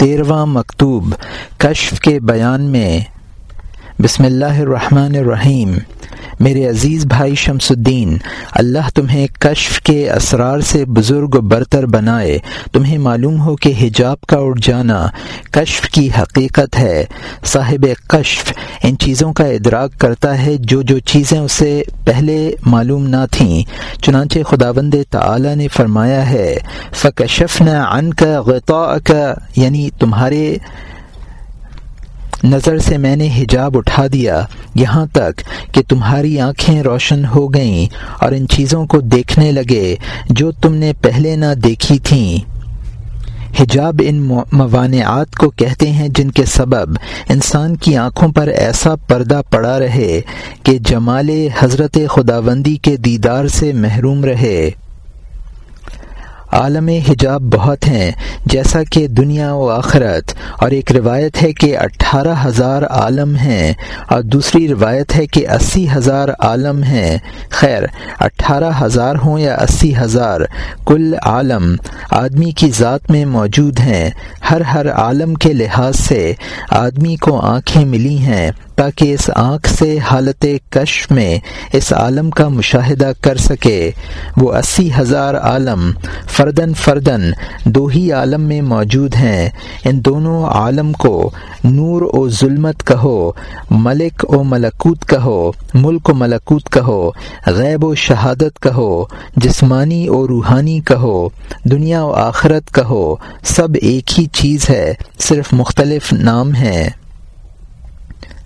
تیرواں مکتوب کشف کے بیان میں۔ بسم اللہ الرحمن الرحیم۔ میرے عزیز بھائی شمس الدین، اللہ تمہیں کشف کے اسرار سے بزرگ و برتر بنائے۔ تمہیں معلوم ہو کہ حجاب کا اڑ جانا کشف کی حقیقت ہے۔ صاحب کشف ان چیزوں کا ادراک کرتا ہے جو جو چیزیں اسے پہلے معلوم نہ تھیں۔ چنانچہ خداوند تعالی نے فرمایا ہے فکشف نہ ان کا غطا کا یعنی تمہارے نظر سے میں نے حجاب اٹھا دیا یہاں تک کہ تمہاری آنکھیں روشن ہو گئیں اور ان چیزوں کو دیکھنے لگے جو تم نے پہلے نہ دیکھی تھیں۔ حجاب ان موانعات کو کہتے ہیں جن کے سبب انسان کی آنکھوں پر ایسا پردہ پڑا رہے کہ جمال حضرت خداوندی کے دیدار سے محروم رہے۔ عالم حجاب بہت ہیں، جیسا کہ دنیا و آخرت۔ اور ایک روایت ہے کہ اٹھارہ ہزار عالم ہیں، اور دوسری روایت ہے کہ اسی ہزار عالم ہیں۔ خیر، اٹھارہ ہزار ہوں یا اسی ہزار، کل عالم، آدمی کی ذات میں موجود ہیں۔ ہر ہر عالم کے لحاظ سے آدمی کو آنکھیں ملی ہیں۔ تاکہ اس آنکھ سے حالت کشف میں اس عالم کا مشاہدہ کر سکے۔ وہ اسی ہزار عالم فردن فردن دو ہی عالم میں موجود ہیں۔ ان دونوں عالم کو نور و ظلمت کہو، ملک و ملکوت کہو، ملک و ملکوت کہو، غیب و شہادت کہو، جسمانی و روحانی کہو، دنیا و آخرت کہو۔ سب ایک ہی چیز ہے، صرف مختلف نام ہیں۔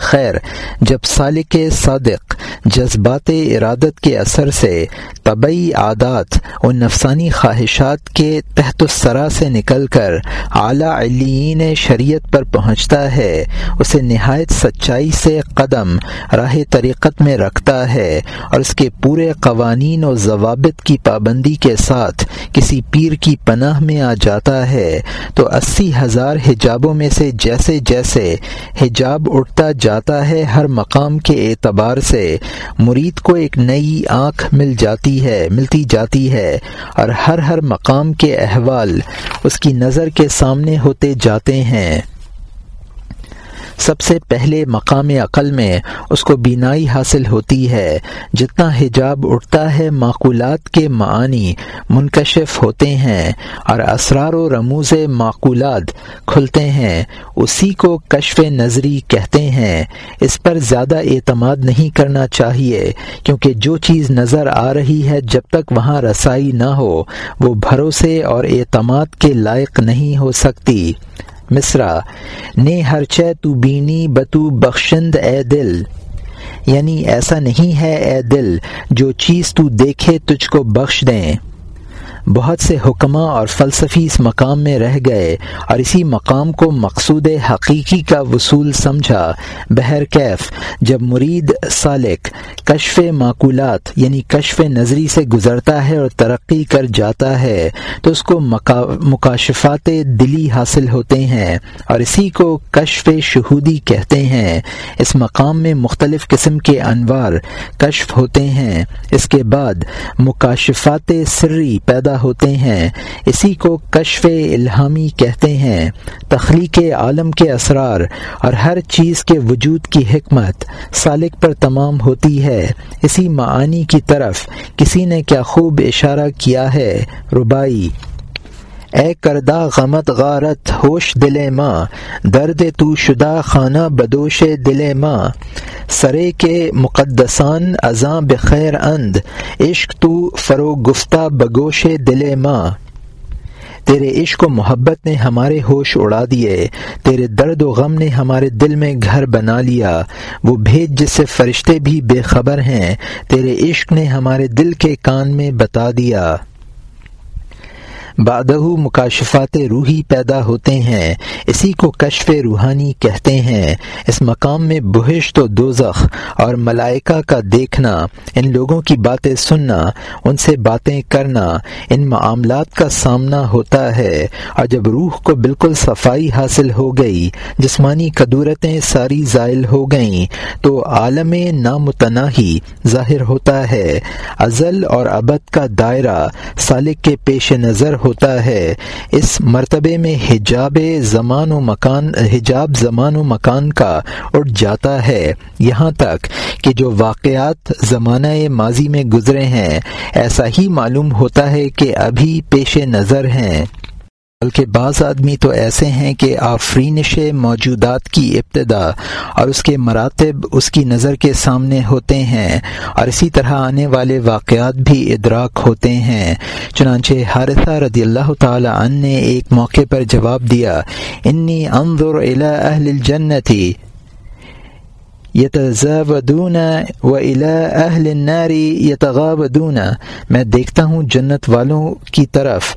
خیر، جب سالک صادق جذبات ارادت کے اثر سے طبعی عادات اور نفسانی خواہشات کے تحت السرا سے نکل کر اعلیٰ علین شریعت پر پہنچتا ہے، اسے نہایت سچائی سے قدم راہ طریقت میں رکھتا ہے اور اس کے پورے قوانین و ضوابط کی پابندی کے ساتھ کسی پیر کی پناہ میں آ جاتا ہے۔ تو اسی ہزار حجابوں میں سے جیسے جیسے حجاب اٹھتا جاتا ہے ہر مقام کے اعتبار سے۔ مرید کو ایک نئی آنکھ مل جاتی ہے، ملتی جاتی ہے، اور ہر ہر مقام کے احوال اس کی نظر کے سامنے ہوتے جاتے ہیں۔ سب سے پہلے مقام عقل میں اس کو بینائی حاصل ہوتی ہے۔ جتنا حجاب اٹھتا ہے، معقولات کے معانی منکشف ہوتے ہیں اور اسرار و رموز معقولات کھلتے ہیں۔ اسی کو کشف نظری کہتے ہیں۔ اس پر زیادہ اعتماد نہیں کرنا چاہیے، کیونکہ جو چیز نظر آ رہی ہے جب تک وہاں رسائی نہ ہو، وہ بھروسے اور اعتماد کے لائق نہیں ہو سکتی۔ مصرا، نے ہر تو بینی بتو بخشند اے دل۔ یعنی ایسا نہیں ہے اے دل، جو چیز تو دیکھے تجھ کو بخش دیں۔ بہت سے حکمہ اور فلسفی اس مقام میں رہ گئے اور اسی مقام کو مقصود حقیقی کا وصول سمجھا۔ بہر کیف، جب مرید سالک کشف معقولات یعنی کشف نظری سے گزرتا ہے اور ترقی کر جاتا ہے، تو اس کو مکاشفات دلی حاصل ہوتے ہیں اور اسی کو کشف شہودی کہتے ہیں۔ اس مقام میں مختلف قسم کے انوار کشف ہوتے ہیں۔ اس کے بعد مکاشفات سری پیدا ہوتے ہیں۔ اسی کو کشف الہامی کہتے ہیں۔ تخلیق عالم کے اسرار اور ہر چیز کے وجود کی حکمت سالک پر تمام ہوتی ہے۔ اسی معانی کی طرف کسی نے کیا خوب اشارہ کیا ہے؟ ربائی اے کردہ غمت غارت، ہوش دل ماں درد تو شدہ خانہ بدوش دل ماں سرے کے مقدسان ازاں بخیر اند، عشق تو فرو گفتہ بگوش دل ماں تیرے عشق و محبت نے ہمارے ہوش اڑا دیے، تیرے درد و غم نے ہمارے دل میں گھر بنا لیا۔ وہ بھیج جس سے فرشتے بھی بے خبر ہیں، تیرے عشق نے ہمارے دل کے کان میں بتا دیا۔ بادہ مکاشفات روحی پیدا ہوتے ہیں، اسی کو کشف روحانی کہتے ہیں۔ اس مقام میں بہشت و دوزخ اور ملائکہ کا دیکھنا، ان لوگوں کی باتیں سننا، ان سے باتیں کرنا، ان معاملات کا سامنا ہوتا ہے۔ اور جب روح کو بالکل صفائی حاصل ہو گئی، جسمانی قدورتیں ساری زائل ہو گئیں، تو عالم نامتناہی ظاہر ہوتا ہے۔ ازل اور ابد کا دائرہ، سالک کے پیش نظر ہوتا ہے۔ اس مرتبے میں حجاب زمان و مکان، حجاب زمان و مکان کا اٹھ جاتا ہے۔ یہاں تک کہ جو واقعات زمانہ ماضی میں گزرے ہیں، ایسا ہی معلوم ہوتا ہے کہ ابھی پیش نظر ہیں۔ بلکہ بعض آدمی تو ایسے ہیں کہ آفرینش موجودات کی ابتدا اور اس کے مراتب اس کی نظر کے سامنے ہوتے ہیں اور اسی طرح آنے والے واقعات بھی ادراک ہوتے ہیں۔ چنانچہ حارثہ رضی اللہ تعالی عنہ نے ایک موقع پر جواب دیا، انی انظر الى اہل الجنتی یتزاودون و الى اہل النار یتغاودون میں دیکھتا ہوں جنت والوں کی طرف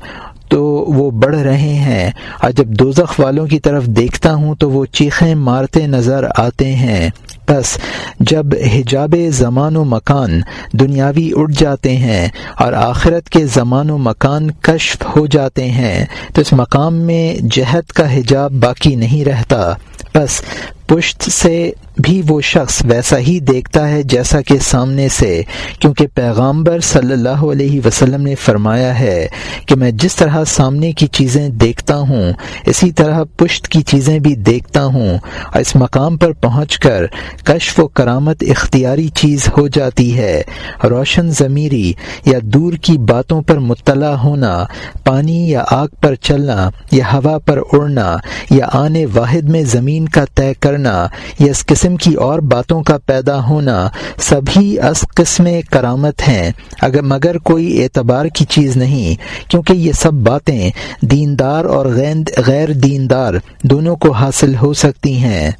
تو وہ بڑھ رہے ہیں۔ اور جب دوزخ والوں کی طرف دیکھتا ہوں تو وہ چیخیں مارتے نظر آتے ہیں۔ بس جب حجاب زمان و مکان دنیاوی اٹھ جاتے ہیں اور آخرت کے زمان و مکان کشف ہو جاتے ہیں، تو اس مقام میں جہت کا حجاب باقی نہیں رہتا۔ بس پشت سے بھی وہ شخص ویسا ہی دیکھتا ہے جیسا کہ سامنے سے، کیونکہ پیغامبر صلی اللہ علیہ وسلم نے فرمایا ہے کہ میں جس طرح سامنے کی چیزیں دیکھتا ہوں، اسی طرح پشت کی چیزیں بھی دیکھتا ہوں۔ اور اس مقام پر پہنچ کر کشف و کرامت اختیاری چیز ہو جاتی ہے۔ روشن ضمیری یا دور کی باتوں پر مطلع ہونا، پانی یا آگ پر چلنا یا ہوا پر اڑنا یا آنے واحد میں زمین کا طے کرنا یا اس قسم قسم کی اور باتوں کا پیدا ہونا سبھی اس قسم کرامت ہیں۔ اگر مگر کوئی اعتبار کی چیز نہیں، کیونکہ یہ سب باتیں دیندار اور غیر دیندار دونوں کو حاصل ہو سکتی ہیں۔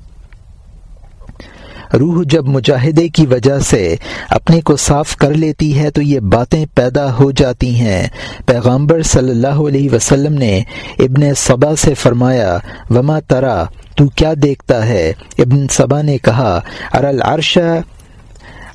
روح جب مجاہدے کی وجہ سے اپنے کو صاف کر لیتی ہے تو یہ باتیں پیدا ہو جاتی ہیں۔ پیغامبر صلی اللہ علیہ وسلم نے ابن صبا سے فرمایا، وما ترا، تو کیا دیکھتا ہے؟ ابن صبا نے کہا ارل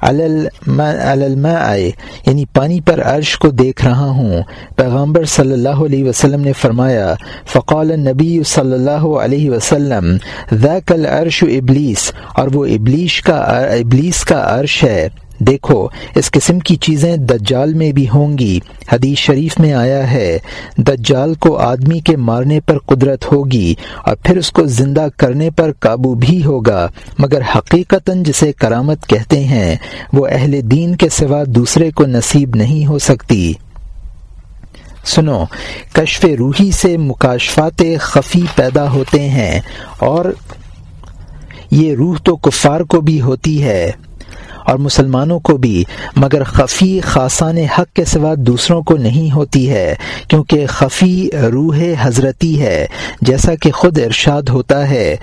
عرشہ آئے یعنی پانی پر عرش کو دیکھ رہا ہوں۔ پیغمبر صلی اللہ علیہ وسلم نے فرمایا، فقال نبی صلی اللہ علیہ وسلم، ذاک العرش ابلیس اور وہ ابلیس کا ابلیس کا عرش ہے۔ دیکھو، اس قسم کی چیزیں دجال میں بھی ہوں گی۔ حدیث شریف میں آیا ہے، دجال کو آدمی کے مارنے پر قدرت ہوگی اور پھر اس کو زندہ کرنے پر قابو بھی ہوگا۔ مگر حقیقتا جسے کرامت کہتے ہیں، وہ اہل دین کے سوا دوسرے کو نصیب نہیں ہو سکتی۔ سنو، کشف روحی سے مکاشفات خفی پیدا ہوتے ہیں اور یہ روح تو کفار کو بھی ہوتی ہے۔ اور مسلمانوں کو بھی، مگر خفی خاصان حق کے سوا دوسروں کو نہیں ہوتی ہے، کیونکہ خفی روح حضرتی ہے، جیسا کہ خود ارشاد ہوتا ہے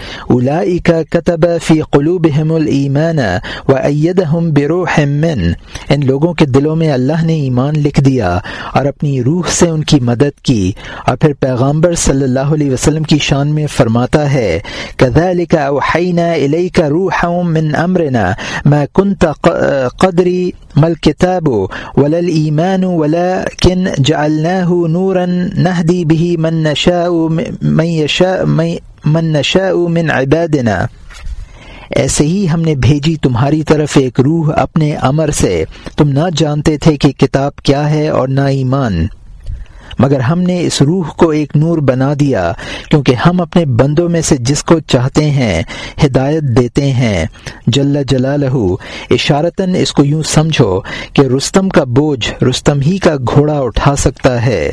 کا کتب فی قلوب المان و ایدہم بروح من۔ ان لوگوں کے دلوں میں اللہ نے ایمان لکھ دیا اور اپنی روح سے ان کی مدد کی۔ اور پھر پیغامبر صلی اللہ علیہ وسلم کی شان میں فرماتا ہے كذلك اوحینا الیک روحا من امرنا ما كنت قدری ما الكتاب ولا الإيمان ولكن جعلناه نورا نهدي به من نشاء من يشاء من نشاء من عبادنا۔ ایسے ہی ہم نے بھیجی تمہاری طرف ایک روح اپنے امر سے۔ تم نہ جانتے تھے کہ کتاب کیا ہے اور نہ ایمان۔ مگر ہم نے اس روح کو ایک نور بنا دیا، کیونکہ ہم اپنے بندوں میں سے جس کو چاہتے ہیں، ہدایت دیتے ہیں۔ جل جلالہ اشارتاً اس کو یوں سمجھو کہ رستم کا بوجھ رستم ہی کا گھوڑا اٹھا سکتا ہے۔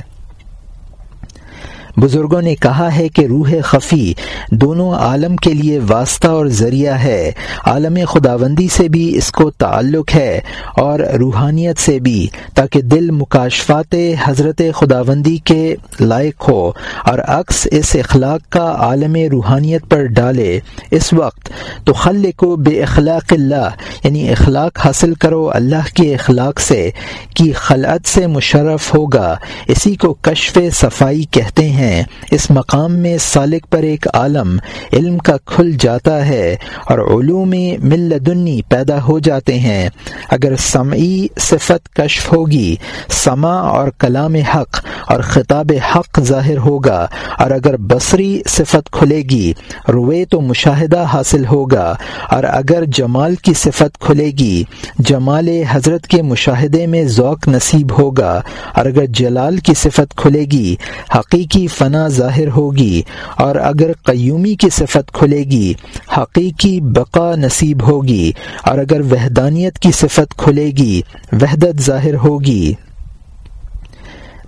بزرگوں نے کہا ہے کہ روح خفی دونوں عالم کے لیے واسطہ اور ذریعہ ہے۔ عالم خداوندی سے بھی اس کو تعلق ہے اور روحانیت سے بھی، تاکہ دل مکاشفات حضرت خداوندی کے لائق ہو اور عکس اس اخلاق کا عالم روحانیت پر ڈالے۔ اس وقت تو خل کو بے اخلاق اللہ یعنی اخلاق حاصل کرو اللہ کے اخلاق سے، کی خلعت سے مشرف ہوگا۔ اسی کو کشف صفائی کہتے ہیں۔ ہیں اس مقام میں سالک پر ایک عالم علم کا کھل جاتا ہے اور علوم ملدنی پیدا ہو جاتے ہیں۔ اگر سمعی صفت کشف ہوگی سما اور کلام حق اور خطاب حق ظاہر ہوگا۔ اور اگر بصری صفت کھلے گی روے تو مشاہدہ حاصل ہوگا۔ اور اگر جمال کی صفت کھلے گی، جمال حضرت کے مشاہدے میں ذوق نصیب ہوگا۔ اور اگر جلال کی صفت کھلے گی، حقیقی فنا ظاہر ہوگی اور اگر قیومی کی صفت کھلے گی، حقیقی بقا نصیب ہوگی، اور اگر وحدانیت کی صفت کھلے گی، وحدت ظاہر ہوگی۔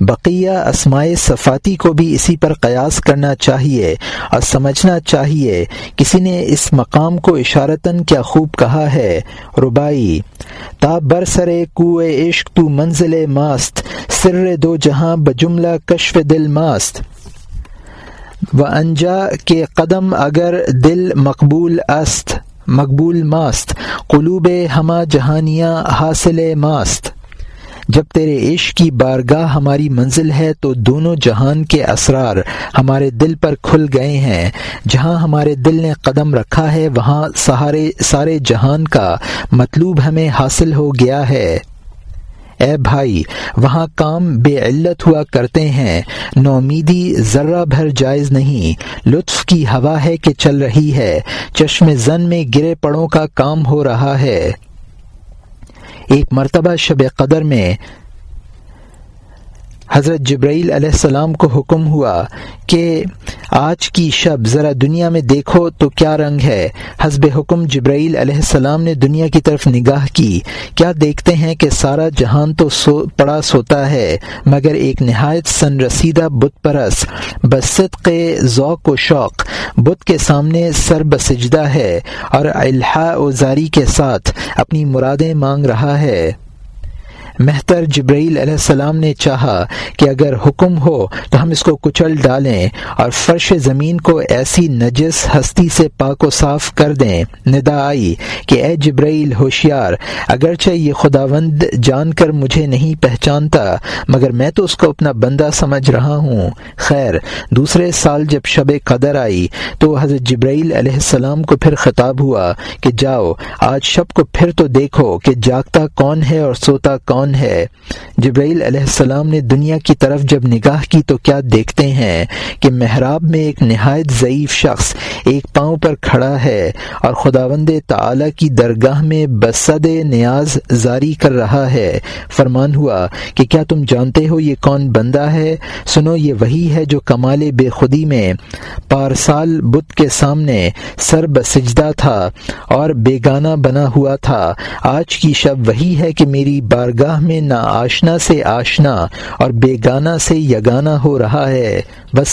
بقیہ اسماء صفاتی کو بھی اسی پر قیاس کرنا چاہیے اور سمجھنا چاہیے، کسی نے اس مقام کو اشارتاً کیا خوب کہا ہے ربائی تا برسر کو عشق تو منزل ماست، سر دو جہاں بجملہ کشف دل ماست۔ و انجا کے قدم اگر دل مقبول است، مقبول ماست، قلوب ہما جہانیاں حاصل ماست۔ جب تیرے عشق کی بارگاہ ہماری منزل ہے تو دونوں جہان کے اسرار ہمارے دل پر کھل گئے ہیں۔ جہاں ہمارے دل نے قدم رکھا ہے، وہاں سہارے، سارے جہان کا مطلوب ہمیں حاصل ہو گیا ہے۔ اے بھائی، وہاں کام بے علت ہوا کرتے ہیں، نومیدی ذرہ بھر جائز نہیں۔ لطف کی ہوا ہے کہ چل رہی ہے، چشم زن میں گرے پڑوں کا کام ہو رہا ہے۔ ایک مرتبہ شب قدر میں حضرت جبرائیل علیہ السلام کو حکم ہوا کہ آج کی شب ذرا دنیا میں دیکھو تو کیا رنگ ہے۔ حسب حکم جبرائیل علیہ السلام نے دنیا کی طرف نگاہ کی۔ کیا دیکھتے ہیں کہ سارا جہان تو سو، پڑا سوتا ہے، مگر ایک نہایت سن رسیدہ بت پرس بصدق ذوق و شوق۔ بت کے سامنے سر بسجدہ ہے اور الحا و زاری کے ساتھ اپنی مرادیں مانگ رہا ہے۔ مہتر جبرائیل علیہ السلام نے چاہا کہ اگر حکم ہو تو ہم اس کو کچل ڈالیں اور فرش زمین کو ایسی نجس ہستی سے پاک و صاف کر دیں۔ ندا آئی کہ اے جبرائیل ہوشیار، اگرچہ یہ خداوند جان کر مجھے نہیں پہچانتا، مگر میں تو اس کو اپنا بندہ سمجھ رہا ہوں۔ خیر، دوسرے سال جب شب قدر آئی تو حضرت جبرائیل علیہ السلام کو پھر خطاب ہوا کہ جاؤ، آج شب کو پھر تو دیکھو کہ جاگتا کون ہے اور سوتا کون کون ہے؟ جبرائیل علیہ السلام نے دنیا کی طرف جب نگاہ کی تو کیا دیکھتے ہیں کہ محراب میں ایک نہایت ضعیف شخص ایک پاؤں پر کھڑا ہے اور خداوند تعالی کی درگاہ میں بسد نیاز زاری کر رہا ہے۔ فرمان ہوا کہ کیا تم جانتے ہو یہ کون بندہ ہے؟ سنو، یہ وہی ہے جو کمال بے خودی میں پارسال بت کے سامنے سر بسجدہ تھا اور بیگانہ بنا ہوا تھا۔ آج کی شب وہی ہے کہ میری بارگاہ میں نہ آشنا سے آشنا اور بیگانہ سے یگانہ ہو رہا ہے۔ بس